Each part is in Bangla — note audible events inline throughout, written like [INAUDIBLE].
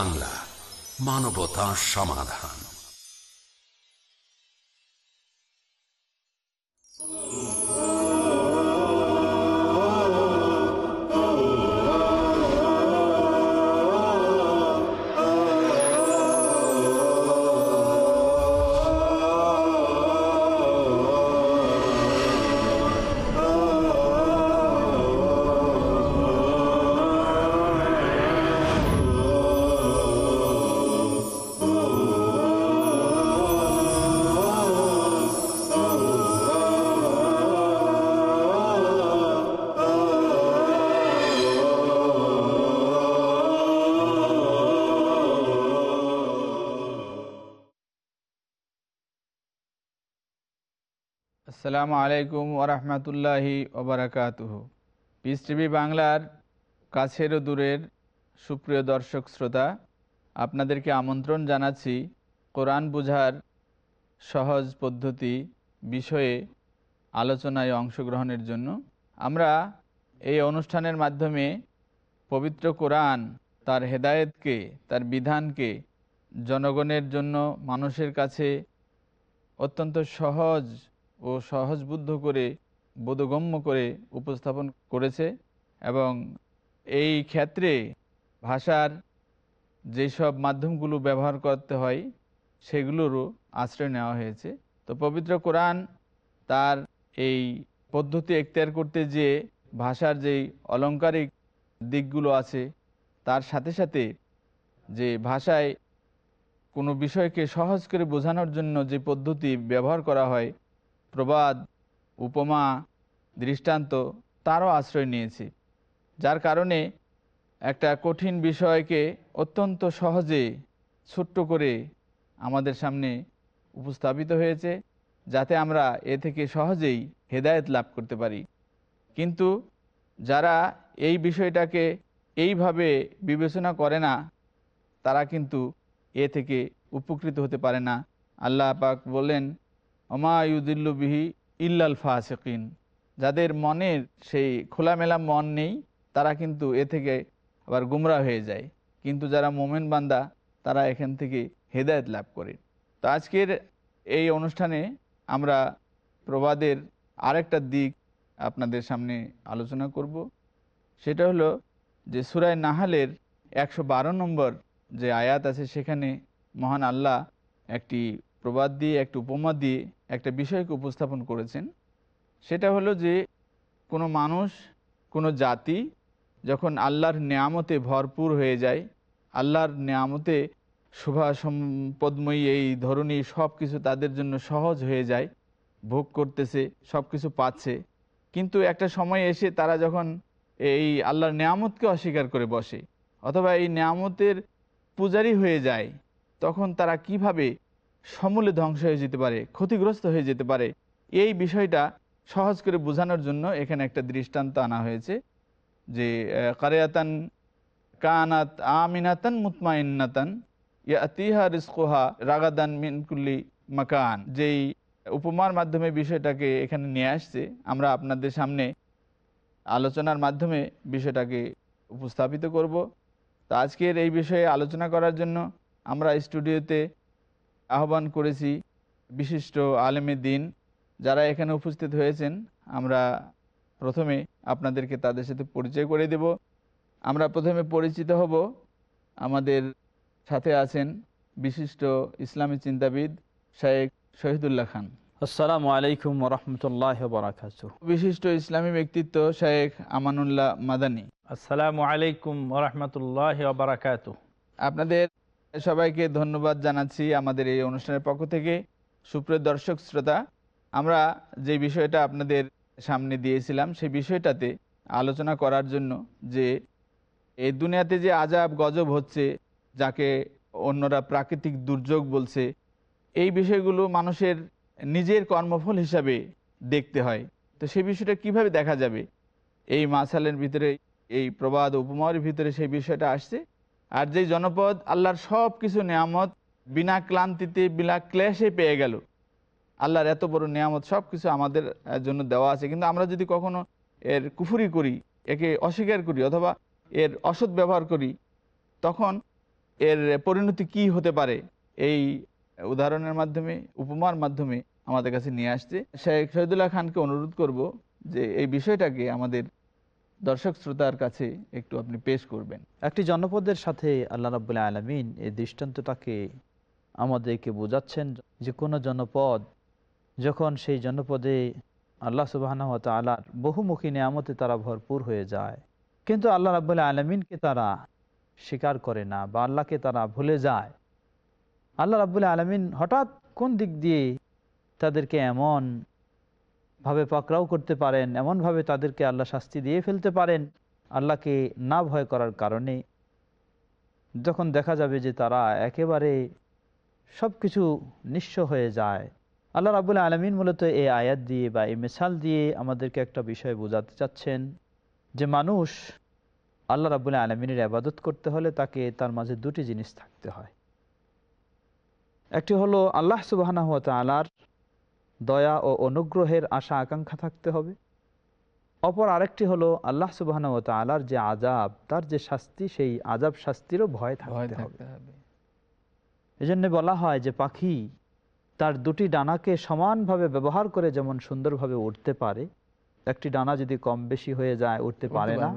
বাংলা মানবতা সমাধান আসসালামু আলাইকুম ওরহমতুল্লাহি ওবরাকাতুহ পিস টিভি বাংলার কাছের ও দূরের সুপ্রিয় দর্শক শ্রোতা, আপনাদেরকে আমন্ত্রণ জানাচ্ছি কোরআন বুঝার সহজ পদ্ধতি বিষয়ে আলোচনায় অংশগ্রহণের জন্য। আমরা এই অনুষ্ঠানের মাধ্যমে পবিত্র কোরআন, তার হেদায়েতকে, তার বিধানকে, জনগণের জন্য, মানুষের কাছে অত্যন্ত সহজ ও সহজবুদ্ধ করে, বোধগম্য করে উপস্থাপন করেছে এবং এই ক্ষেত্রে ভাষার যেসব মাধ্যমগুলো ব্যবহার করতে হয় সেগুলোরও আশ্রয় নেওয়া হয়েছে। তো পবিত্র কোরআন তার এই পদ্ধতি এখতিয়ার করতে যে ভাষার যেই অলঙ্কারিক দিকগুলো আছে, তার সাথে সাথে যে ভাষায় কোনো বিষয়কে সহজ করে বোঝানোর জন্য যে পদ্ধতি ব্যবহার করা হয় প্রবাদ, উপমা, দৃষ্টান্ত তারও আশ্রয় নিয়েছে, যার কারণে একটা কঠিন বিষয়কে অত্যন্ত সহজে ছোট্ট করে আমাদের সামনে উপস্থাপিত হয়েছে, যাতে আমরা এ থেকে সহজেই হেদায়েত লাভ করতে পারি। কিন্তু যারা এই বিষয়টাকে এইভাবে বিবেচনা করে না, তারা কিন্তু এ থেকে উপকৃত হতে পারে না। আল্লাহ পাক বলেন অমায়ুদিল্লু বিহি ইল্লাল ফাসেকিন। যাদের মনের সেই খোলামেলা মন নেই, তারা কিন্তু এ থেকে আবার গুমরা হয়ে যায়। কিন্তু যারা মোমেন বান্দা, তারা এখান থেকে হেদায়ত লাভ করে। তো আজকের এই অনুষ্ঠানে আমরা প্রবাদের আরেকটা দিক আপনাদের সামনে আলোচনা করব। সেটা হলো যে সুরায় নাহালের একশো বারো নম্বর যে আয়াত আছে, সেখানে মহান আল্লাহ একটি প্রবাদ দিয়ে, একটি উপমা দিয়ে একটা বিষয়কে উপস্থাপন করেছেন। সেটা হলো যে, কোনো মানুষ, কোনো জাতি যখন আল্লাহর নিয়ামতে ভরপুর হয়ে যায়, আল্লাহর নিয়ামতে শোভা সম্পদময়ী এই ধরনের সব কিছু তাদের জন্য সহজ হয়ে যায়, ভোগ করতেছে সব কিছু পাচ্ছে। কিন্তু একটা সময় এসে তারা যখন এই আল্লাহর নিয়ামতকে অস্বীকার করে বসে, অথবা এই নিয়ামতের পূজারি হয়ে যায়, তখন তারা কীভাবে সমূলে ধ্বংস হয়ে যেতে পারে, ক্ষতিগ্রস্ত হয়ে যেতে পারে। এই বিষয়টা সহজ করে বোঝানোর জন্য এখানে একটা দৃষ্টান্ত আনা হয়েছে যে কারিয়াতান কানাত আমিনাতান মুতমাইনাতান ইয়াতিহা রিস্কোহা রাগাদান মিনকুল্লি মাকান। যেই উপমার মাধ্যমে বিষয়টাকে এখানে নিয়ে আসছে, আমরা আপনাদের সামনে আলোচনার মাধ্যমে বিষয়টাকে উপস্থাপিত করব। তো আজকের এই বিষয়ে আলোচনা করার জন্য আমরা স্টুডিওতে আহ্বান করেছি বিশিষ্ট আলেমে দিন যারা এখানে উপস্থিত হয়েছেন আমরা প্রথমে আপনাদেরকে তাদের সাথে পরিচয় করে দেব। আমরা প্রথমে পরিচিত হব আমাদের সাথে আছেন বিশিষ্ট ইসলামী চিন্তাবিদ শেখ শহীদুল্লাহ খান। আসসালামু আলাইকুম রহমতুল্লাহ বরাকাত বিশিষ্ট ইসলামী ব্যক্তিত্ব শেখ আমানুল্লাহ মাদানী। আসসালামু আলাইকুম রহমতুল্লাহ বরাকাত আপনাদের সবাইকে ধন্যবাদ জানাচ্ছি আমাদের এই অনুষ্ঠানের পক্ষ থেকে। সুপ্রিয় দর্শক, শ্রোতা, আমরা যে বিষয়টা আপনাদের সামনে দিয়েছিলাম, সেই বিষয়টাতে আলোচনা করার জন্য যে এই দুনিয়াতে যে আজাব গজব হচ্ছে, যাকে অন্যরা প্রাকৃতিক দুর্যোগ বলছে, এই বিষয়গুলো মানুষের নিজের কর্মফল হিসাবে দেখতে হয়। তো সেই বিষয়টা কীভাবে দেখা যাবে? এই মাসালের ভিতরে, এই প্রবাদ উপমার ভিতরে সেই বিষয়টা আসছে। আর যেই জনপদ, আল্লাহর সব কিছু নিয়ামত, বিনা ক্লান্তিতে, বিনা ক্লেশে পেয়ে গেল। আল্লাহর এত বড় নিয়ামত সব কিছু আমাদের জন্য দেওয়া আছে। কিন্তু আমরা যদি কখনো এর কুফুরি করি, একে অস্বীকার করি অথবা এর অসৎ ব্যবহার করি, তখন এর পরিণতি কি হতে পারে? এই উদাহরণের মাধ্যমে, উপমার মাধ্যমে আমাদের কাছে নিয়ে আসছে। শেখ শহীদুল্লাহ খানকে অনুরোধ করব যে এই বিষয়টাকে আমাদের দর্শক শ্রোতার কাছে একটু আপনি পেশ করবেন। একটি জনপদের সাথে আল্লাহ রাবুল্লাহ আলমিন এই দৃষ্টান্তটাকে আমাদেরকে বোঝাচ্ছেন যে কোনো জনপদ যখন সেই জনপদে আল্লাহ সুবাহ তালার বহুমুখী নিয়ামতে তারা ভরপুর হয়ে যায়। কিন্তু আল্লাহ রাবুল্লাহ আলমিনকে তারা স্বীকার করে না বা আল্লাহকে তারা ভুলে যায়। আল্লাহ রাবুল্লাহ আলমিন হঠাৎ কোন দিক দিয়ে তাদেরকে এমন ভাবে পাকড়াও করতে পারেন, এমনভাবে তাদেরকে আল্লাহ শাস্তি দিয়ে ফেলতে পারেন, আল্লাহকে না ভয় করার কারণে। যখন দেখা যাবে যে তারা একেবারে সব কিছু নিঃস্ব হয়ে যায়। আল্লাহ রাবুল আলমিন মূলত এই আয়াত দিয়ে বা এই মিসাল দিয়ে আমাদেরকে একটা বিষয় বোঝাতে চাচ্ছেন যে মানুষ আল্লাহ রাবুল আলমিনের আবাদত করতে হলে তাকে তার মাঝে দুটি জিনিস থাকতে হয়। একটি হলো আল্লাহ সুবাহ আলার দয়া ও অনুগ্রহের আশা আকাঙ্ক্ষা থাকতে হবে। অপর আরেকটি হলো আল্লাহ সুবাহ আলার যে আজাব তার যে শাস্তি সেই আজাব শাস্তিরও ভয় থাকতে হবে। এজন্য বলা হয় যে পাখি তার দুটি ডানাকে সমানভাবে ব্যবহার করে যেমন সুন্দরভাবে উঠতে পারে একটি ডানা যদি কম বেশি হয়ে যায় উঠতে পারে না।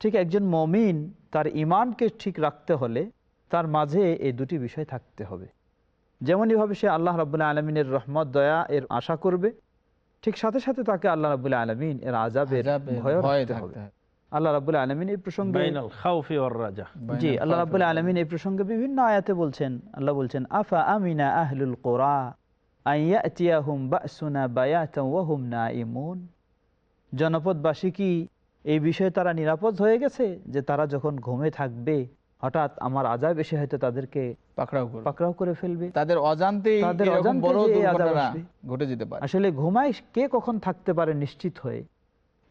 ঠিক একজন মমিন তার ইমানকে ঠিক রাখতে হলে তার মাঝে এই দুটি বিষয় থাকতে হবে। যেমনইভাবে সে আল্লাহ রাবুল্লাহ আলমিনের রহমত দয়া এর আশা করবে ঠিক সাথে সাথে তাকে আল্লাহ রাবুল্লাহ আলমিন এর আজাবের হবে। আল্লাহ রাবুল্লাহ আলমিন এই প্রসঙ্গে বাইনাল খাউফি ওয়ার রাজা। জি আল্লাহ খাউফি রাবুল্লাহ আলমিন এই প্রসঙ্গে বিভিন্ন আয়াতে বলছেন আল্লাহ বলছেন আফা আমিনা আহলুল কোরা আইয়াতিয়াহুম বাসুনা বায়াতাও ওয়া হুম নাইমুন জনপদবাসী কি এই বিষয়ে তারা নিরাপদ হয়ে গেছে যে তারা যখন ঘুমে থাকবে হঠাৎ আমার আজাব এসে হয়তো তাদেরকে পাকড়াও করে ফেলবে। তাদের অজান্তেই তাদের অজান্তে ঘটে যেতে পারে। আসলে ঘুমায় কে কখন থাকতে পারে নিশ্চিত হয়ে?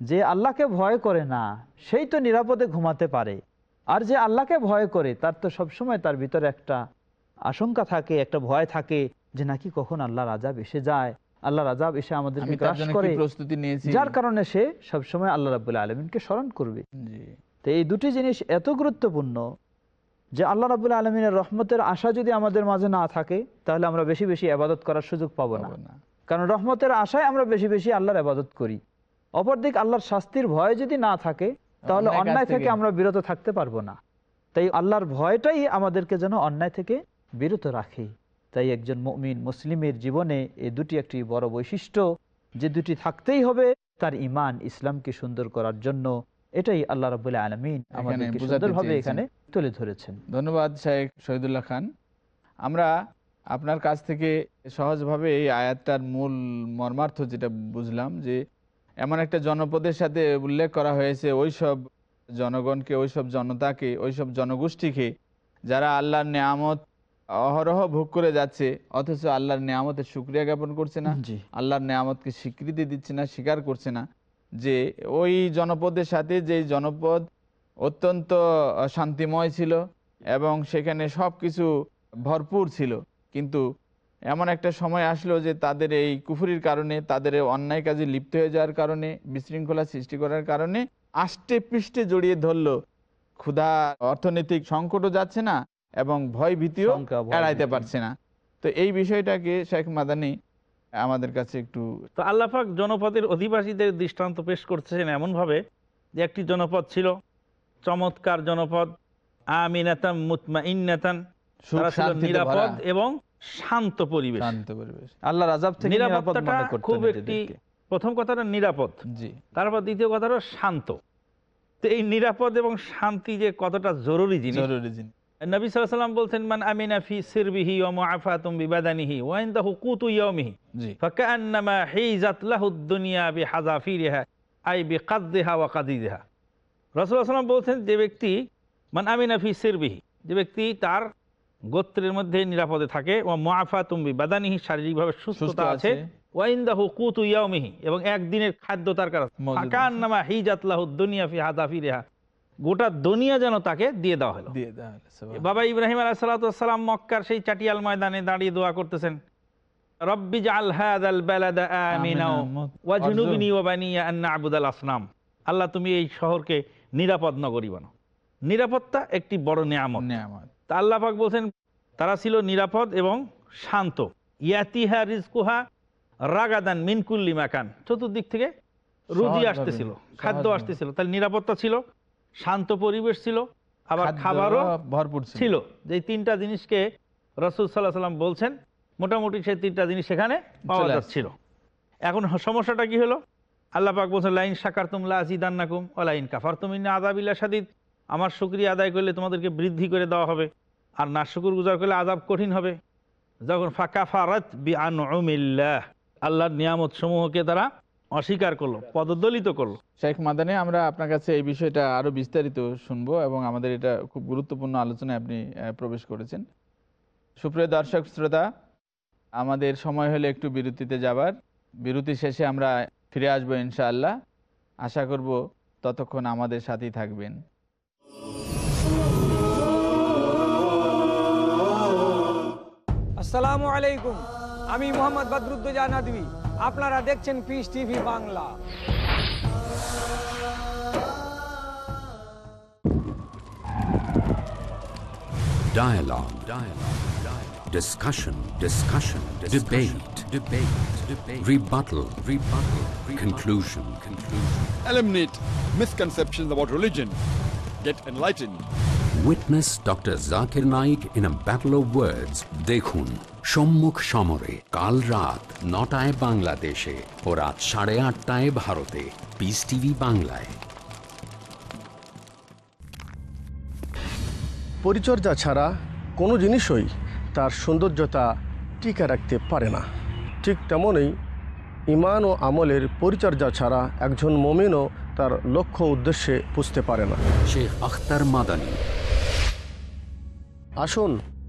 যে আল্লাহকে ভয় করে না সেই তো নিরাপদে ঘুমাতে পারে। আর যে আল্লাহকে ভয় করে তার তো সবসময় তার ভিতরে একটা আশঙ্কা থাকে একটা ভয় থাকে যে নাকি কখন আল্লাহর আজাব এসে যায়। আল্লাহর আজাব এসে আমাদেরকে আমি গ্রাস করে। প্রস্তুতি নিয়েছি? যার কারণে সে সবসময় আল্লাহ রাবুল্লাহ আলমিনকে স্মরণ করবে। জি। তো এই দুটি জিনিস এত গুরুত্বপূর্ণ যে আল্লাহ রাবুল্লাহ আলমিনের রহমতের আশা যদি আমাদের মাঝে না থাকে তাহলে আমরা বেশি বেশি আবাদত করার সুযোগ পাবো না। কারণ রহমতের আশায় আমরা বেশি বেশি আল্লাহর আবাদত করি। অপরদিক আল্লাহর শাস্তির ভয় যদি না থাকে তাহলে অন্যায় থেকে থেকে- আমরা বিরত থাকতে পারব না। তাই আল্লাহর ভয়টাই আমাদেরকে যেন অন্যায় থেকে বিরত রাখে। তাই একজন মুমিন মুসলিমের জীবনে এই দুটি একটি বড় বৈশিষ্ট্য যে দুটি থাকতেই হবে তার ইমান ইসলামকে সুন্দর করার জন্য এটাই আল্লাহ রাবুল্লাহ আলমিন আমাদেরকে সুন্দরভাবে এখানে তুলে ধরেছেন। ধন্যবাদ শেখ শহীদুল্লাহ খান। আমরা আপনার কাছ থেকে সহজভাবে এই আয়াতটার মূল মর্মার্থ যেটা বুঝলাম যে এমন একটা জনপদের সাথে উল্লেখ করা হয়েছে ওই সব জনগণকে ওই সব জনতাকে ওই সব জনগোষ্ঠীকে যারা আল্লাহর নেয়ামত অহরহ ভোগ করে যাচ্ছে অথচ আল্লাহর নেয়ামতের সুক্রিয়া জ্ঞাপন করছে না আল্লাহর নেয়ামতকে স্বীকৃতি দিচ্ছে না স্বীকার করছে না। যে ওই জনপদের সাথে যে জনপদ অত্যন্ত শান্তিময় ছিল এবং সেখানে সব কিছু ভরপুর ছিল। কিন্তু এমন একটা সময় আসলো যে তাদের এই কুফুরির কারণে তাদের অন্যায় কাজে লিপ্ত হয়ে যাওয়ার কারণে বিশৃঙ্খলা সৃষ্টি করার কারণে আষ্টে পৃষ্ঠে জড়িয়ে ধরলো। ক্ষুধা অর্থনৈতিক সংকটও যাচ্ছে না এবং ভয় ভীতিও এড়াইতে পারছে না। তো এই বিষয়টাকে শেখ মাদানি আমাদের কাছে একটু তো আল্লাপাক জনপদের অধিবাসীদের দৃষ্টান্ত পেশ করতেছেন এমনভাবে যে একটি জনপদ ছিল চমৎকার জনপদ মুতমা ইন্নাতান নিরাপদ এবং শান্ত পরিবেশ। শান্ত পরিবেশ। আল্লাহর আজাব থেকে নিরাপত্তাটা খুব একটি প্রথম কথাটা নিরাপদ। জি। তারপর দ্বিতীয় কথাটা শান্ত। তো এই নিরাপদ এবং শান্তি যে কতটা জরুরি জিনিস জরুরি জিনিস। নবী আলাইহি বলছেন মান আমিনা ফি সিরবিহি ওয়া মুআফাতুম বিবাদানিহি ওয়া ইনদাহু কুতু ইয়াউমিহি জি। ফাকান্নামা হিজাত লাহু দুনিয়া আই বিকাদদিহা ওয়া কাদিদিহা। রাসূলুল্লাহ সাল্লাল্লাহু বলছেন যে ব্যক্তি মান আমিনা ফি সিরবিহি যে ব্যক্তি তার গোত্রের মধ্যে নিরাপদে থাকে ও মুআফাতুম বিবাদানিহি শারীরিকভাবে সুস্থতা আছে ওয়া ইনদাহু কুতু ইয়াউমিহি এবং একদিনের খাদ্য তার কাছে। ফাকান্নামা হিজাত লাহু দুনিয়া ফি হাযাফিরিহা। গোটা দুনিয়া যেন তাকে দিয়ে দেওয়া হলো। দিয়ে দেওয়া হলো, বাবা ইব্রাহিম আলাইসালাম মক্কার সেই চাটিয়াল ময়দানে দাঁড়িয়ে দোয়া করতেছেন রব্বি জাল হাদাল বালাদা আমিনাও আমিনা, ওয়াজনুবিনি ওয়া বানিয়া আন না'বুদাল আসনাম। আল্লাহ তুমি এই শহরকে নিরাপদ নগরী বানাও। নিরাপত্তা একটি বড় নিয়ামত। নিয়ামত। তা আল্লাহ পাক বলছেন তারা ছিল নিরাপদ এবং শান্ত। ইয়াতিহা রিজকুহা রাগাদান মিনকুল্লি মাকান। চতুর্দিক থেকে রুজি আসতেছিল খাদ্য আসতেছিল তাহলে নিরাপত্তা ছিল। শান্ত পরিবেশ ছিল আবার খাবারও ভরপুর ছিল। যে তিনটা জিনিসকে রসুল সাল্লাহ সাল্লাম বলছেন মোটামুটি সেই তিনটা জিনিস সেখানে পাওয়া যাচ্ছিল। এখন সমস্যাটা কি হলো? আল্লাহ পাক বলছেন লাইন সাকার তুমলা আজিদান্নাকুম ও লাইন কাফার তুমিনা আদাবিল্লা সাদিদ আমার শুক্রিয়া আদায় করলে তোমাদেরকে বৃদ্ধি করে দেওয়া হবে আর না শুকুর গুজার করলে আজাব কঠিন হবে। যখন ফাঁকা ফারাত বি আনউমিল্লাহ আল্লাহর নিয়ামত সমূহকে তারা অস্বীকার করল পদদলিত করল। শেখ মাদানি আমরা আপনার কাছে এই বিষয়টা আরও বিস্তারিত শুনব এবং আমাদের এটা খুব গুরুত্বপূর্ণ আলোচনায় আপনি প্রবেশ করেছেন। সুপ্রিয় দর্শক শ্রোতা আমাদের সময় হলে একটু বিরতিতে যাবার। বিরতি শেষে আমরা ফিরে আসব ইনশাআল্লাহ। আশা করব ততক্ষণ আমাদের সাথেই থাকবেন। আসসালামু আলাইকুম। আমি মোহাম্মদ বদরুদ্দোজা নদী আপনারা দেখছেন Peace TV Bangla Dialogue. Dialogue. Dialogue. Discussion. Discussion. Debate. Debate. Debate. Rebuttal. Rebuttal. Conclusion. Conclusion. eliminate misconceptions about religion, get enlightened. Witness Dr. Zakir Naik in a battle of words. দেখুন সম্মুখ সমরে কাল রাত নটায় বাংলাদেশে ও রাত সাড়ে আটটায় ভারতে। পিস টিভি বাংলায়। পরিচর্যা ছাড়া কোনো জিনিসই তার সৌন্দর্যতা টিকে রাখতে পারে না। ঠিক তেমনই ইমান ও আমলের পরিচর্যা ছাড়া একজন মমিনও তার লক্ষ্য উদ্দেশ্যে পুষতে পারে না। শেখ আখতার মাদানী। আসুন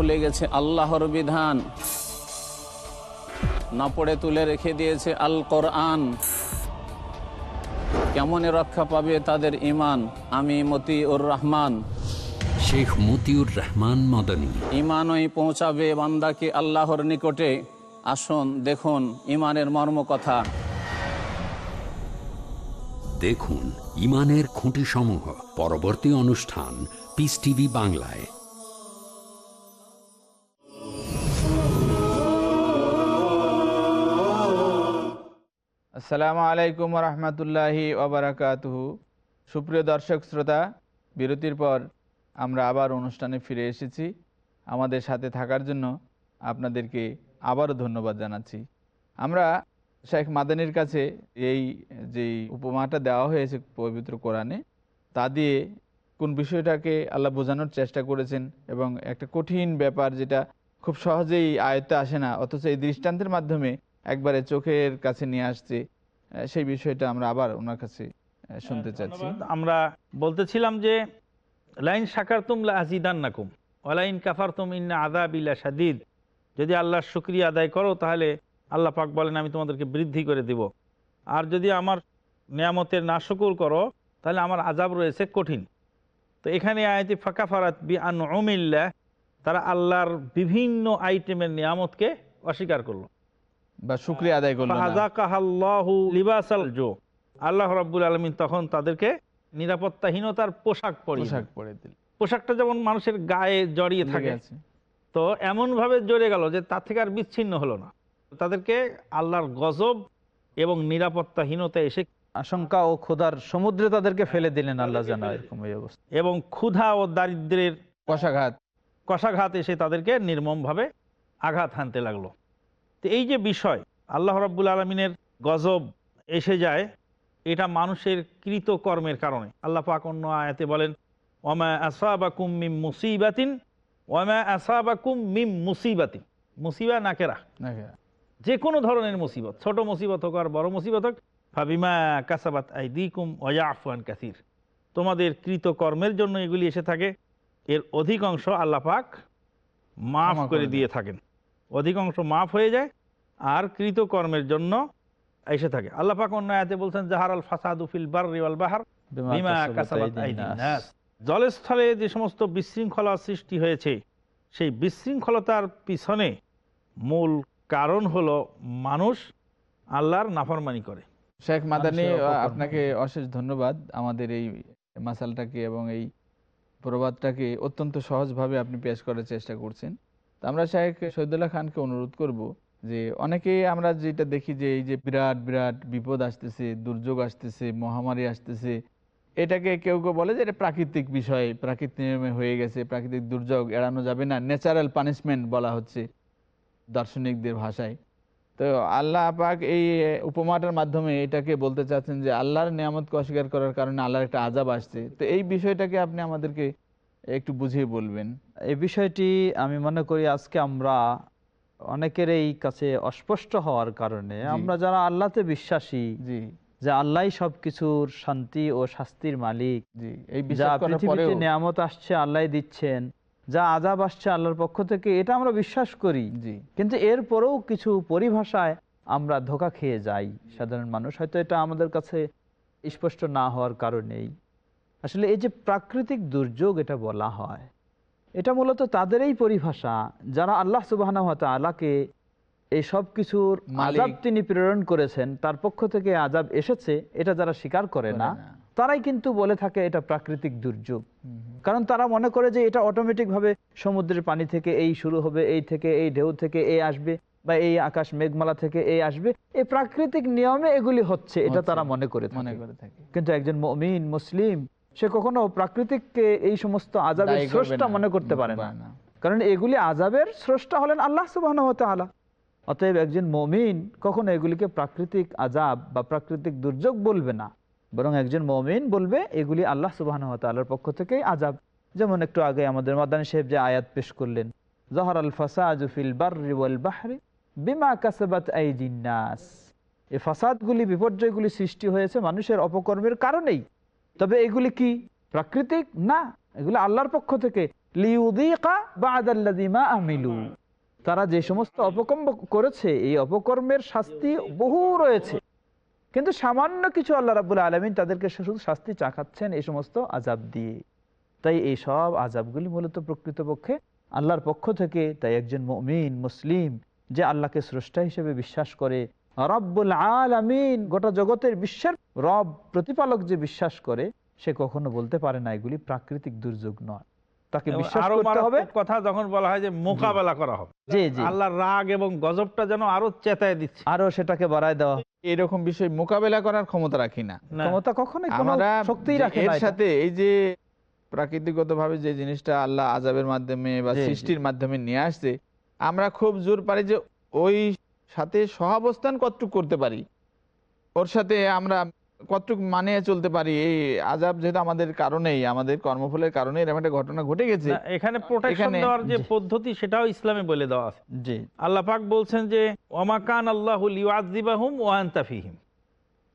ভুলে গেছে আল্লাহর বিধান। না পড়ে তুলে রেখে দিয়েছে আল কোরআন। কেমনে রক্ষা পাবে তাদের ইমান আমি মতিউর রহমান। শেখ মতিউর রহমান মদনী। ইমানই পৌঁছাবে বান্দাকে আল্লাহর নিকটে। আসুন দেখুন ইমানের মর্ম কথা দেখুন ইমানের খুঁটি সমূহ পরবর্তী অনুষ্ঠান পিস টিভি বাংলায়। আসসালামু আলাইকুম রহমতুল্লাহি ওবরাকাতুহু। সুপ্রিয় দর্শক শ্রোতা, বিরতির পর আমরা আবার অনুষ্ঠানে ফিরে এসেছি। আমাদের সাথে থাকার জন্য আপনাদেরকে আবারও ধন্যবাদ জানাচ্ছি। আমরা শেখ মাদানির কাছে এই যে উপমাটা দেওয়া হয়েছে পবিত্র কোরআনে, তা দিয়ে কোন বিষয়টাকে আল্লাহ বোঝানোর চেষ্টা করেছেন এবং একটা কঠিন ব্যাপার যেটা খুব সহজেই আয়ত্তে আসে না, অথচ এই দৃষ্টান্তের মাধ্যমে একবারে চোখের কাছে নিয়ে আসছে। সেই বিষয়টা আমরা আবার ওনার কাছে শুনতে চাচ্ছি। ধন্যবাদ। আমরা বলতেছিলাম যে লাইন সাকার তুমলা আজিদান নাকুম ওলাইন কাফার তুম ইন্না বিলা সাদিদ যদি আল্লাহর শুক্রিয়া আদায় করো তাহলে আল্লাহ পাক বলেন আমি তোমাদেরকে বৃদ্ধি করে দিব। আর যদি আমার নিয়ামতের নাশকুর করো তাহলে আমার আজাব রয়েছে কঠিন। তো এখানে আয়তি ফাঁকা ফারাত বি আন তারা আল্লাহর বিভিন্ন আইটেমের নিয়ামতকে অস্বীকার করল। বা শুক্রিয়া আদায় করল লিবাসাল জো। আল্লাহ রাব্বুল আলামিন তখন তাদেরকে নিরাপত্তাহীনতার পোশাক পোশাক পরে দিল পোশাকটা যেমন মানুষের গায়ে জড়িয়ে থাকে তো এমন ভাবে জড়ে গেল যে তার থেকে আর বিচ্ছিন্ন হলো না। তাদেরকে আল্লাহর গজব এবং নিরাপত্তাহীনতা এসে আশঙ্কা ও ক্ষুধার সমুদ্রে তাদেরকে ফেলে দিলেন আল্লাহ জানা এরকম এই অবস্থা। এবং ক্ষুধা ও দারিদ্রের কষাঘাত। কষাঘাত এসে তাদেরকে নির্মমভাবে আঘাত হানতে লাগল। তো এই যে বিষয় আল্লাহ রাব্বুল আলমিনের গজব এসে যায় এটা মানুষের কৃত কর্মের কারণে। আল্লাহ পাক অন্য আয়াতে বলেন ওমা আসাবাকুম মিম মুসিবাতিন ওমা আসাবাকুম মিম মুসিবাতিন। মুসিবা নাকেরা নাকি? যে কোনো ধরনের মুসিবত ছোট মুসিবত হোক আর বড় মুসিবত হোক ফাবিমা কাসাবাত আই দিকুম ওয়া আফওয়ান কাসির। তোমাদের কৃত কর্মের জন্য এগুলি এসে থাকে এর অধিকাংশ আল্লাহ পাক মাফ করে দিয়ে থাকেন। অধিকাংশ মাফ হয়ে যায় আর কৃত কর্মের জন্য এসে থাকে। আল্লাহ পাক অন্য আয়াতে বলছেন জাহার আল ফাসাদু ফিল বাররি ওয়াল বাহার বিমা কাসাবাত জলস্থলে যে সমস্ত বিশৃঙ্খলা সৃষ্টি হয়েছে সেই বিশৃঙ্খলতার পিছনে মূল কারণ হলো মানুষ আল্লাহর নাফরমানি করে। শেখ মাদানী। আপনাকে অশেষ ধন্যবাদ। আমাদের এই মাসালটাকে এবং এই প্রবাদটাকে অত্যন্ত সহজভাবে আপনি পেশ করার চেষ্টা করছেন। তো আমরা শেখ শহীদুল্লাহ খানকে অনুরোধ করব যে অনেকে আমরা যেটা দেখি যে এই যে বিরাট বিরাট বিপদ আসতেছে, দুর্যোগ আসতেছে, মহামারী আসতেছে, এটাকে কেউ কেউ বলে যে এটা প্রাকৃতিক বিষয়, প্রাকৃতিক নিয়মে হয়ে গেছে, প্রাকৃতিক দুর্যোগ এড়ানো যাবে না ন্যাচারাল পানিশমেন্ট বলা হচ্ছে দার্শনিকদের ভাষায়। তো আল্লাহ পাক এই উপমাটার মাধ্যমে এটাকে বলতে চাচ্ছেন যে আল্লাহর নিয়ামতকে অস্বীকার করার কারণে আল্লাহর একটা আজাব আসছে। তো এই বিষয়টাকে আপনি আমাদেরকে একটু বুঝিয়ে বলবেন। এই বিষয়টি আমি মনে করি আজকে আমরা অনেকেরই কাছে অস্পষ্ট হওয়ার কারণে আমরা যারা আল্লাহতে বিশ্বাসী জি। যে আল্লাহ সবকিছুর শান্তি ও শাস্তির মালিক যা পৃথিবীতে নিয়ামত আসছে আল্লাহ দিচ্ছেন যা আজাব আসছে আল্লাহর পক্ষ থেকে এটা আমরা বিশ্বাস করি। কিন্তু এরপরেও কিছু পরিভাষায় আমরা ধোকা খেয়ে যাই সাধারণ মানুষ। হয়তো এটা আমাদের কাছে স্পষ্ট না হওয়ার কারণেই। আসলে এই যে প্রাকৃতিক দুর্যোগ এটা বলা হয় এটা মূলত তাদেরই পরিভাষা যারা আল্লাহ সুবাহ আল্লাহকে এই সব কিছুর আজাব তিনি প্রেরণ করেছেন তার পক্ষ থেকে আজাব এসেছে এটা যারা স্বীকার করে না তারাই কিন্তু বলে থাকে এটা প্রাকৃতিক দুর্যোগ। কারণ তারা মনে করে যে এটা অটোমেটিক ভাবে সমুদ্রের পানি থেকে এই শুরু হবে এই থেকে এই ঢেউ থেকে এই আসবে বা এই আকাশ মেঘমালা থেকে এই আসবে এই প্রাকৃতিক নিয়মে এগুলি হচ্ছে এটা তারা মনে করে মনে করে থাকি। কিন্তু একজন মমিন মুসলিম সে কখনো প্রাকৃতিককে এই সমস্ত আজাবের স্রষ্টা মনে করতে পারে না। কারণ এগুলি আজাবের স্রষ্টা হলেন আল্লাহ সুবাহ অতএব একজন মমিন কখনো এগুলিকে প্রাকৃতিক আজাব বা প্রাকৃতিক দুর্যোগ বলবে না। বরং একজন মমিন বলবে এগুলি আল্লাহ সুবাহ তাল্লার পক্ষ থেকেই আজাব যেমন একটু আগে আমাদের মাদানী সাহেব যে আয়াত পেশ করলেন জহর আল ফাসাদ ফিল বাররি ওয়াল বাহরি বিমা কাসাবাত এই ফাসাদগুলি বিপর্যয়গুলি সৃষ্টি হয়েছে মানুষের অপকর্মের কারণেই। তবে এগুলি কি? প্রাকৃতিক? না। এগুলি আল্লাহর পক্ষ থেকে। তারা যে সমস্ত অপকর্ম করেছে, এই অপকর্মের শাস্তি বহু রয়েছে। কিন্তু সামান্য কিছু আল্লাহ রাবুল আলমিন তাদেরকে শুধু শাস্তি চাকাচ্ছেন এই সমস্ত আজাব দিয়ে। তাই এই সব আজাবগুলি মূলত প্রকৃতপক্ষে আল্লাহর পক্ষ থেকে, তাই একজন মমিন, মুসলিম, যে আল্লাহকে স্রষ্টা হিসেবে বিশ্বাস করে রব্বুল আলামিন গোটা জগতের বিশ্বের রব প্রতিপালক যে বিশ্বাস করে সে কখনো বলতে পারে না এগুলি প্রাকৃতিক দুর্যোগ নয়। তাকে বিশ্বাস করতে হবে। কথা যখন বলা হয় যে মোকাবেলা করা হবে। জি জি। আল্লাহর রাগ এবং গজবটা যেন আরও চেতায় দিচ্ছে। আরও সেটাকে বাড়ায় দেওয়া এরকম বিষয় মোকাবেলা করার ক্ষমতা রাখি না। ক্ষমতা কখনোই কোনো আমরা শক্তিই যে এর সাথে এই যে প্রাকৃতিকগত ভাবে যে জিনিসটা আল্লাহ আজাবের মাধ্যমে বা। সৃষ্টির মাধ্যমে নিয়ে আসছে আমরা খুব জোর পারি যে ওই সাথে সহাবস্থান কতটুকু করতে পারি? ওর সাথে আমরা কতটুকু মানিয়ে চলতে পারি? এই আজাব যেহেতু আমাদের কারণেই আমাদের কর্মফলের কারণে এরকম একটা ঘটনা ঘটে গেছে। এখানে প্রোটেকশন দেওয়ার যে পদ্ধতি সেটাও ইসলামে বলে দেওয়া আছে। জি। আল্লাহ পাক বলছেন যে ওমাকান আল্লাহ লিউআযিবাহুম ওয়া আনতা ফীহিম।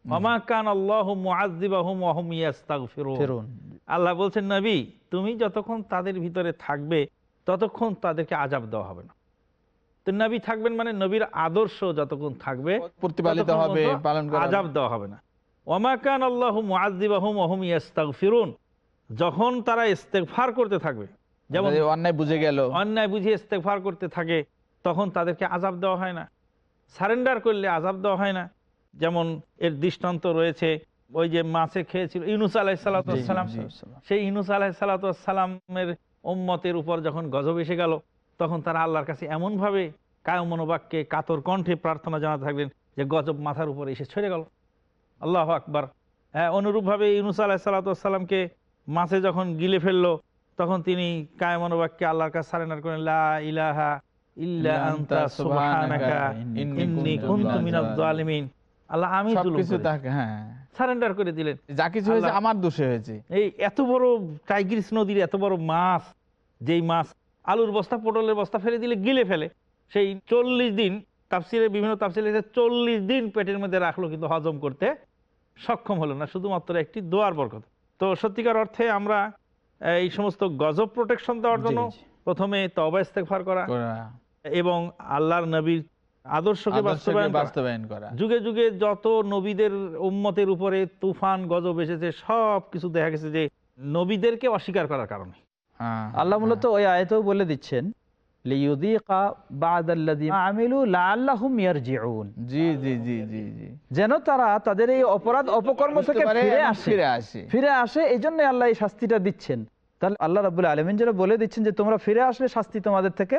ওমাকান আল্লাহু মুআযিবাহুম ওয়া হুম ইয়াস্তাগফিরুন। আল্লাহ বলছেন নবী তুমি যতক্ষণ তাদের ভিতরে থাকবে ততক্ষণ তাদেরকে আজাব দেওয়া হবে না। তো নবী থাকবেন মানে নবীর আদর্শ যতক্ষণ থাকবে প্রতিপালিত হবে পালন করা আজাব দেওয়া হবে না। ওমাকান আল্লাহ মুআযিবাহুম ওয়া হুম ইয়াস্তাগফিরুন। যখন তারা ইস্তেগফার করতে থাকবে যেমন অন্যায় বুঝে গেল। অন্যায় বুঝিয়ে ইস্তেগফার করতে থাকে তখন তাদেরকে আজাব দেওয়া হয় না। সারেন্ডার করলে আজাব দেওয়া হয় না। যেমন এর দৃষ্টান্ত রয়েছে ওই যে মাছে খেয়েছিল ইউনুস আলাহ সালাতাম সেই ইউনুস আলাহ সালাতামের ওম্মতের উপর যখন গজব এসে গেল তখন তারা আল্লাহর কাছে এমনভাবে কায় মনোবাক্যে কাতর কণ্ঠে প্রার্থনা জানাতে থাকলেন যে গজব মাথার উপর এসে ছেড়ে গেল। আল্লাহ আকবার। হ্যাঁ অনুরূপভাবে ইউনুস আলাহ সাল্লাতামকে মাছে যখন গিলে ফেলল তখন তিনি কায় মনোবাক্যে আল্লাহর কাছে সারেন্ডার করেন লা ইলাহা আল্লাহ আমি হ্যাঁ। সারেন্ডার করে দিলেন। যা কিছু হয়েছে আমার দোষে হয়েছে। এই এত বড় টাইগ্রিস নদীর এত বড় মাছ যেই মাছ আলুর বস্তা পটলের বস্তা ফেলে দিলে গিলে ফেলে। সেই চল্লিশ দিন তাফসিরে বিভিন্ন তাফসিরে চল্লিশ দিন পেটের মধ্যে রাখল কিন্তু হজম করতে সক্ষম হলো না শুধুমাত্র একটি দোয়ার বরকত। তো সত্যিকার অর্থে আমরা এই সমস্ত গজব প্রোটেকশন দেওয়ার জন্য প্রথমে তবা ইস্তেগফার করা এবং আল্লাহর নবীর আদর্শকে বাস্তবায়ন করা। বাস্তবায়ন করা। যুগে যুগে যত নবীদের উম্মতের উপরে তুফান গজব এসেছে সব কিছু দেখা গেছে যে নবীদেরকে অস্বীকার করার কারণে। আল্লাহ মূলত ওই আয়তেও বলে দিচ্ছেন যেন তারা তাদের এই অপরাধ অপকর্ম থেকে ফিরে আসে। ফিরে আসে। এই জন্য আল্লাহ এই শাস্তিটা দিচ্ছেন। তাহলে আল্লাহ রাবুল আলমিন যেটা বলে দিচ্ছেন যে তোমরা ফিরে আসলে শাস্তি তোমাদের থেকে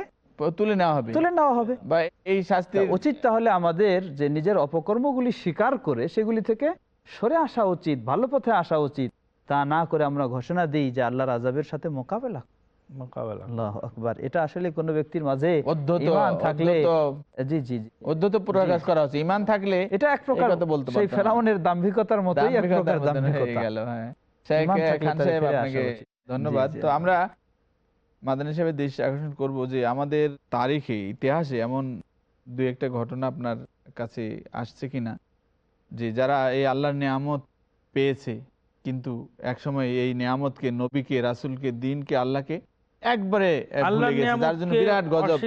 তুলে নেওয়া হবে। তুলে নেওয়া হবে। বা এই শাস্তি উচিত তাহলে আমাদের যে নিজের অপকর্মগুলি স্বীকার করে সেগুলি থেকে সরে আসা উচিত ভালো পথে আসা উচিত। তা না করে আমরা ঘোষণা দিই যে আল্লাহর আজাবের সাথে মোকাবেলা। এটা আসলে কোনো ব্যক্তির মাঝে থাকলে জি জি জি। প্রকাশ করা হচ্ছে। থাকলে এটা এক প্রকার বলতে সেই ফেরাউনের দাম্ভিকতার মতোই এক প্রকার দাম্ভিকতার মতন হয়ে দাম্ভিকতা। গেল, হ্যাঁ। শেখ ঈমান থাকলে খান সাহেব আপনাকে ধন্যবাদ। তো আমরা মাদানী সাহেবের দৃষ্টি আকর্ষণ করব যে আমাদের তারিখে ইতিহাসে এমন দু একটা ঘটনা আপনার কাছে আসছে কিনা? যে যারা এই আল্লাহর নিয়ামত পেয়েছে কিন্তু একসময় এই নিয়ামতকে নবীকে রাসূলকে দিনকে আল্লাহকে একবারে যার জন্য বিরাট গজব।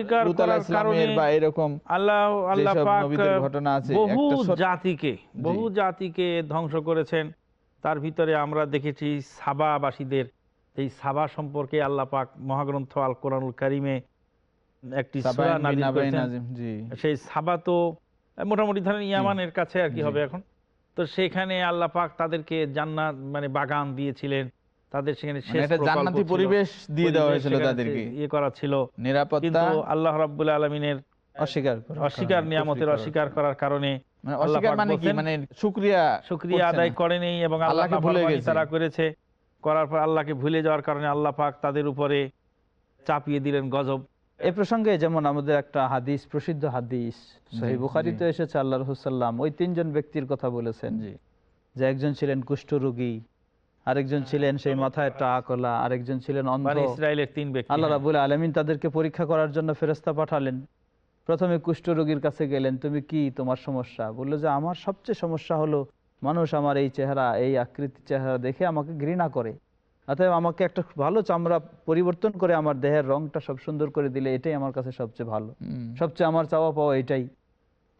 ইসলামের বা এরকম আল্লাহ আল্লাহ ঘটনা আছে বহু জাতিকে বহু জাতিকে ধ্বংস করেছেন। তার ভিতরে আমরা দেখেছি সাবাবাসীদের। এই সাবা সম্পর্কে আল্লাহ পাক মহাগ্রন্থ আল কোরআনুল কারিমে একটি সেই সাবা তো মোটামুটি ধরেন ইয়ামানের কাছে আর কি হবে এখন। তো সেখানে আল্লাহ পাক তাদেরকে জান্নাত মানে বাগান দিয়েছিলেন। তাদের সেখানে মানে জান্নাতি পরিবেশ দিয়ে দেওয়া হয়েছিল তাদেরকে। ইয়ে করা ছিল। নিরাপত্তা কিন্তু আল্লাহ রাব্বুল আলমিনের অস্বীকার অস্বীকার নিয়ামতের অস্বীকার করার কারণে মানে অস্বীকার মানে কি? মানে শুক্রিয়া শুক্রিয়া আদায় করেনি এবং আল্লাহকে ভুলে গেছে। তারা করেছে। করার পর আল্লাহকে ভুলে যাওয়ার কারণে আল্লাহ পাক তাদের উপরে চাপিয়ে দিলেন গজব। এই প্রসঙ্গে যেমন আমাদের একটা হাদিস প্রসিদ্ধ হাদিস সহি বুখারিতে এসেছে আল্লাহ রহুসাল্লাম ওই তিনজন ব্যক্তির কথা বলেছেন যে একজন ছিলেন কুষ্ঠরোগী আরেকজন ছিলেন সেই মাথায় টাকলা আরেকজন ছিলেন অন্ধ। মানে ইসরায়েলের তিন ব্যক্তি আল্লাহ হ্যাঁ। রাবুল আলমিন তাদেরকে পরীক্ষা করার জন্য ফেরস্তা পাঠালেন। প্রথমে কুষ্ঠরোগীর কাছে গেলেন তুমি কি তোমার সমস্যা? বলল যে আমার সবচেয়ে সমস্যা হলো মানুষ আমার এই চেহারা এই আকৃতির চেহারা দেখে আমাকে ঘৃণা করে। অতএব আমাকে একটা ভালো চামড়া পরিবর্তন করে আমার দেহের রংটা সব সুন্দর করে দিলে এটাই আমার কাছে সবচেয়ে ভালো। সবচেয়ে আমার চাওয়া পাওয়া এটাই।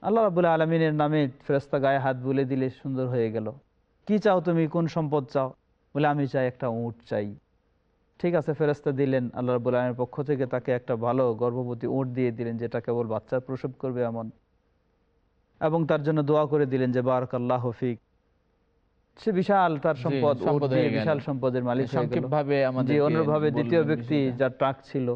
আল্লাহ রাবুল আলমিনের নামে ফেরস্তা গায়ে হাত বুলে দিলে সুন্দর হয়ে গেল। কি চাও তুমি? কোন সম্পদ চাও? বলে আমি চাই একটা উঁট চাই। ঠিক আছে ফেরস্তা দিলেন। আল্লাহ রাবুল আলমের পক্ষ থেকে তাকে একটা ভালো গর্ভবতী উঁট দিয়ে দিলেন যেটা কেবল বাচ্চা প্রসব করবে এমন। এবং তার জন্য দোয়া করে দিলেন যে বারক আল্লাহ হফিক সে বিশাল তার সম্পদ। বিশাল সম্পদের মালিক অনুরূপভাবে দ্বিতীয় ব্যক্তি যার ট্রাক ছিল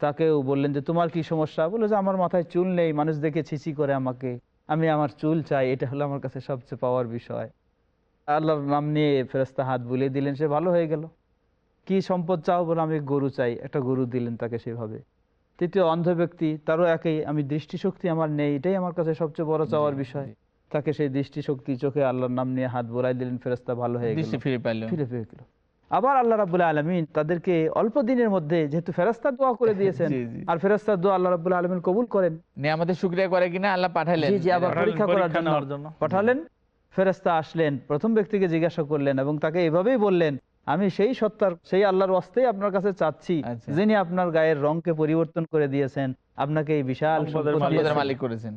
তাকেও বললেন যে তোমার কি সমস্যা? বলে যে আমার মাথায় চুল নেই মানুষ দেখে ছিচি করে আমাকে। আমি আমার চুল চাই এটা হলো আমার কাছে সবচেয়ে পাওয়ার বিষয়। আল্লাহর নাম নিয়ে ফেরস্তা হাত বুলিয়ে দিলেন সে ভালো হয়ে গেল। কি সম্পদ চাও বলে আমি গরু চাই। একটা গরু দিলেন তাকে সেভাবে। তৃতীয় অন্ধ ব্যক্তি তারও একই আমি দৃষ্টিশক্তি আমার নেই এটাই আমার কাছে সবচেয়ে বড় চাওয়ার বিষয়। তাকে সেই দৃষ্টিশক্তি চোখে আল্লাহর নাম নিয়ে হাত বোলাই দিলেন ফেরস্তা ভালো হয়ে গেল। ফিরে ফিরে পেয়ে গেল। আবার আল্লাহ রাবুল্লাহ আলমিন তাদেরকে অল্প দিনের মধ্যে যেহেতু ফেরাস্তা দোয়া করে [LAUGHS] দিয়েছেন। আর ফেরাস্তার দোয়া আল্লাহ রাবুল্লাহ আলমিন কবুল করেন। আমাদের শুক্রিয়া করে কিনা আল্লাহ পাঠালেন জি জি আবার পরীক্ষা করার জন্য পাঠালেন ফেরাস্তা আসলেন প্রথম ব্যক্তিকে জিজ্ঞাসা করলেন এবং তাকে এভাবেই বললেন আমি সেই সত্তার সেই আল্লাহর ওয়াস্তেই আপনার কাছে চাচ্ছি আচ্ছা। যিনি আপনার গায়ের রংকে পরিবর্তন করে দিয়েছেন আপনাকে এই বিশাল। মালিক। করেছেন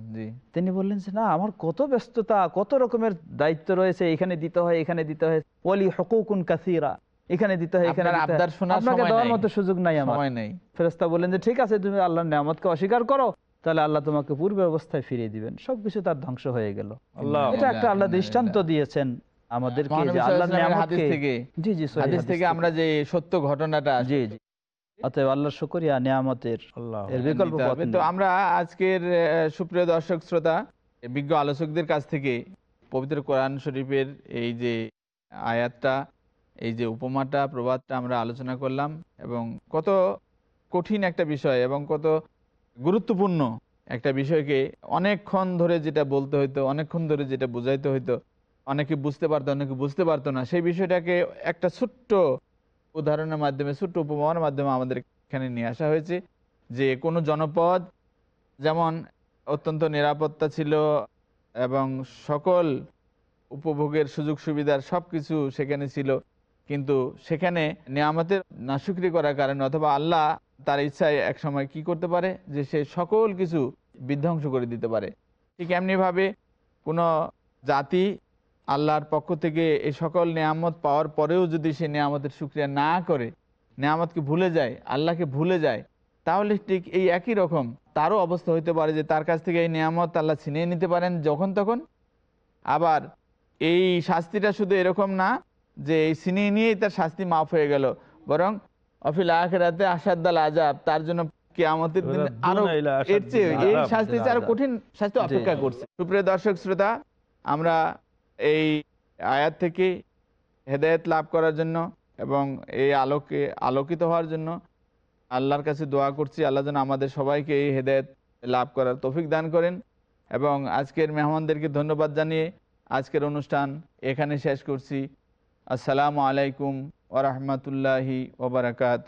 তিনি বললেন যে না আমার কত ব্যস্ততা কত রকমের দায়িত্ব রয়েছে এখানে দিতে হয় এখানে দিতে হয়। ওলি হকুকুন কাসিরা এখানে দিতে হয় এখানে আপনাকে দেওয়ার মতো সুযোগ নাই আমার। ফেরেস্তা বললেন যে ঠিক আছে তুমি আল্লাহর নিয়ামতকে অস্বীকার করো তাহলে আল্লাহ তোমাকে পূর্বে অবস্থায় ফিরিয়ে দিবেন। সবকিছু তার ধ্বংস হয়ে গেল। আল্লাহ এটা একটা আল্লাহ দৃষ্টান্ত দিয়েছেন। আমাদেরকে মহানবী যে আল্লাহর সাল্লাল্লাহু আলাইহি হাদিস থেকে জি জি হাদিস হাদিস থেকে আমরা যে সত্য ঘটনাটা জি জি অতএব আল্লাহর শুকরিয়া নিয়ামতের এর বিকল্প নিতে পথ হবে। নেই। তো আমরা আজকের সুপ্রিয় দর্শক শ্রোতা বিজ্ঞ আলোচকদের কাছ থেকে পবিত্র কোরআন শরীফের এই যে আয়াতটা এই যে উপমাটা প্রবাদটা আমরা আলোচনা করলাম এবং কত কঠিন একটা বিষয় এবং কত গুরুত্বপূর্ণ একটা বিষয়কে অনেকক্ষণ ধরে যেটা বলতে হইতো অনেকক্ষণ ধরে যেটা বোঝাইতে হইতো অনেকে বুঝতে পারতো, অনেকে বুঝতে পারতো না। সেই বিষয়টাকে একটা ছোট্ট উদাহরণের মাধ্যমে, ছোট্ট উপমার মাধ্যমে আমাদের এখানে নিয়ে আসা হয়েছে যে, কোনো জনপদ যেমন অত্যন্ত নিরাপত্তা ছিল এবং সকল উপভোগের সুযোগ সুবিধার সব কিছু সেখানে ছিল, কিন্তু সেখানে নিয়ামতের নাশুকরি করার কারণে অথবা আল্লাহ তার ইচ্ছায় এক সময় কি করতে পারে? যে, সে সকল কিছু বিধ্বংস করে দিতে পারে। ঠিক এমনিভাবে কোনো জাতি আল্লাহর পক্ষ থেকে এই সকল নিয়ামত পাওয়ার পরেও যদি সে নিয়ামতের সুক্রিয়া না করে নিয়ামতকে ভুলে যায় আল্লাহকে ভুলে যায় তাহলে ঠিক এই একই রকম। তারও অবস্থা হইতে পারে যে তার কাছ থেকে এই নিয়ামত আল্লাহ ছিনিয়ে নিতে পারেন যখন তখন। আবার এই শাস্তিটা শুধু এরকম না যে এই ছিনিয়ে নিয়েই তার শাস্তি মাফ হয়ে গেল। বরং অফিল আখেরাতে আসাদ্দাল আজাব তার জন্য কেয়ামতের দিন আরও এর চেয়ে এই শাস্তি আরও কঠিন শাস্তি অপেক্ষা করছে। সুপ্রিয় দর্শক শ্রোতা আমরা এই আয়াত থেকে হেদায়েত লাভ করার জন্য এবং এই আলোকে, আলোকিত হওয়ার জন্য আল্লাহর কাছে দোয়া করছি। আল্লাহ যেন আমাদের সবাইকে এই হেদায়েত লাভ করার তৌফিক দান করেন এবং আজকের মেহমানদেরকে ধন্যবাদ জানিয়ে আজকের অনুষ্ঠান এখানে শেষ করছি। আসসালামু আলাইকুম ওরহমতুল্লাহি ওবরাকাত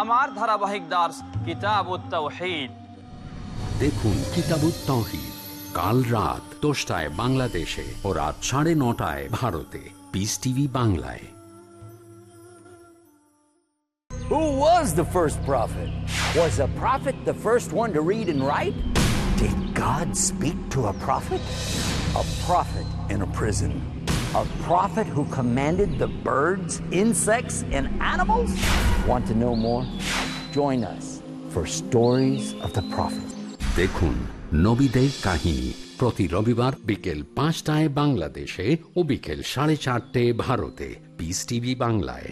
আমার ধারাবাহিক দাস কিতাবুত তাওহীদ দেখুন কিতাবুত তহিদ কাল রাত দশটায় বাংলাদেশে ও রাত সাড়ে নটায় ভারতে পিস টিভি বাংলায় Who was the first prophet? Was a prophet the first one to read and write? Did God speak to a prophet? A prophet in a prison. A prophet who commanded the birds, insects, and animals? Want to know more? Join us for Stories of the Prophet. দেখুন নবীদের কাহিনী প্রতি রবিবার বিকেল পাঁচটায় বাংলাদেশে ও বিকেল সাড়ে চারটে ভারতে পিস টিভি বাংলায়